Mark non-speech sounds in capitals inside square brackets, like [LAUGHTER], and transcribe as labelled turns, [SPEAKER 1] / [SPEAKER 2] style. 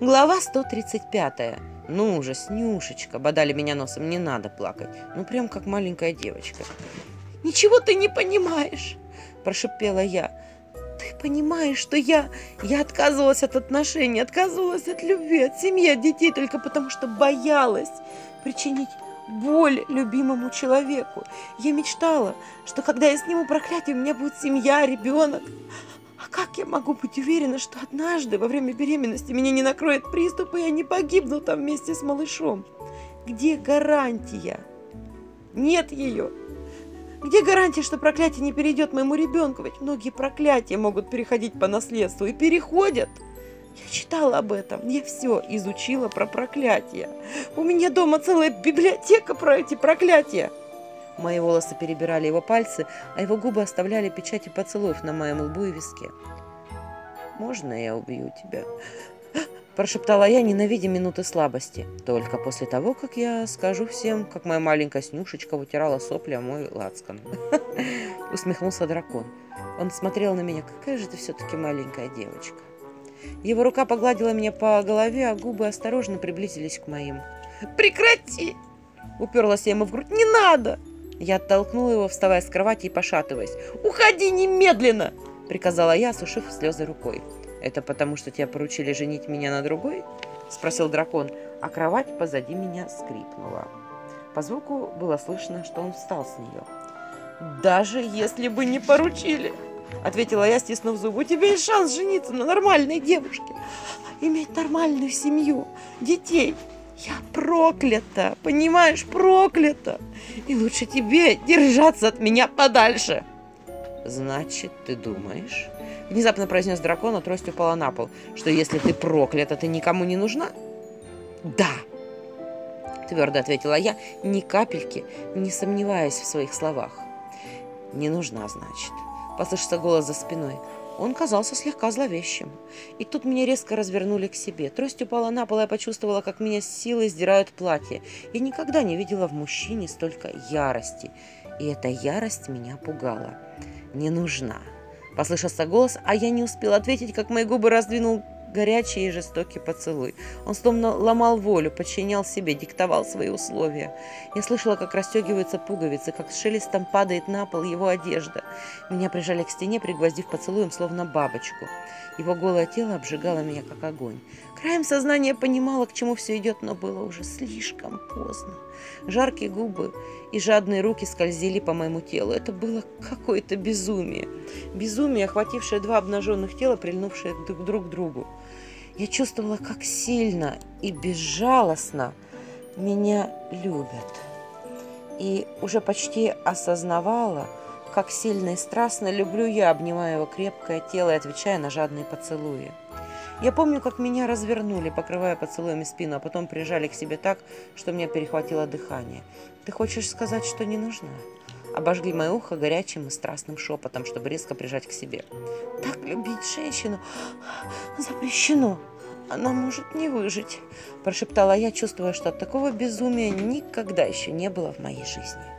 [SPEAKER 1] Глава 135. Ну уже, Снюшечка, бодали меня носом, не надо плакать. Ну прям как маленькая девочка. Ничего ты не понимаешь, прошептала я. Ты понимаешь, что я, я отказывалась от отношений, отказывалась от любви, от семьи, от детей только потому, что боялась причинить боль любимому человеку. Я мечтала, что когда я сниму проклятие, у меня будет семья, ребенок. Как я могу быть уверена, что однажды во время беременности меня не накроет приступ, и я не погибну там вместе с малышом? Где гарантия? Нет ее. Где гарантия, что проклятие не перейдет моему ребенку? Ведь многие проклятия могут переходить по наследству и переходят. Я читала об этом, я все изучила про проклятия. У меня дома целая библиотека про эти проклятия. Мои волосы перебирали его пальцы, а его губы оставляли печати поцелуев на моем лбу и виске. «Можно я убью тебя?» [GASPS] Прошептала я, ненавидя минуты слабости. Только после того, как я скажу всем, как моя маленькая снюшечка вытирала сопли о мой лацкан. [LAUGHS] Усмехнулся дракон. Он смотрел на меня. Какая же ты все-таки маленькая девочка. Его рука погладила меня по голове, а губы осторожно приблизились к моим. «Прекрати!» Уперлась я ему в грудь. «Не надо!» Я оттолкнула его, вставая с кровати и пошатываясь. «Уходи немедленно!» – приказала я, осушив слезы рукой. «Это потому, что тебя поручили женить меня на другой?» – спросил дракон, а кровать позади меня скрипнула. По звуку было слышно, что он встал с нее. «Даже если бы не поручили!» – ответила я, стиснув зубы. «У тебя есть шанс жениться на нормальной девушке, иметь нормальную семью, детей!» Я проклята, понимаешь, проклята. И лучше тебе держаться от меня подальше. Значит, ты думаешь, внезапно произнес дракон, а трость упала на пол, что если ты проклята, ты никому не нужна? Да, твердо ответила я, ни капельки не сомневаясь в своих словах. Не нужна, значит. Послышался голос за спиной. Он казался слегка зловещим. И тут меня резко развернули к себе. Трость упала на пол, и я почувствовала, как меня с силой сдирают платье. Я никогда не видела в мужчине столько ярости. И эта ярость меня пугала. «Не нужна», — послышался голос, а я не успела ответить, как мои губы раздвинул горячий и жестокий поцелуй. Он словно ломал волю, подчинял себе, диктовал свои условия. Я слышала, как расстегиваются пуговицы, как с шелестом падает на пол его одежда. Меня прижали к стене, пригвоздив поцелуем, словно бабочку. Его голое тело обжигало меня, как огонь. Краем сознания понимала, к чему все идет, но было уже слишком поздно. Жаркие губы и жадные руки скользили по моему телу. Это было какое-то безумие. Безумие, охватившее два обнаженных тела, прильнувшие друг к другу. Я чувствовала, как сильно и безжалостно меня любят. И уже почти осознавала, как сильно и страстно люблю я, обнимая его крепкое тело и отвечая на жадные поцелуи. Я помню, как меня развернули, покрывая поцелуями спину, а потом прижали к себе так, что меня перехватило дыхание. «Ты хочешь сказать, что не нужна?» Обожгли мое ухо горячим и страстным шепотом, чтобы резко прижать к себе. «Так любить женщину запрещено!» она может не выжить», – прошептала я, чувствуя, что от такого безумия никогда еще не было в моей жизни.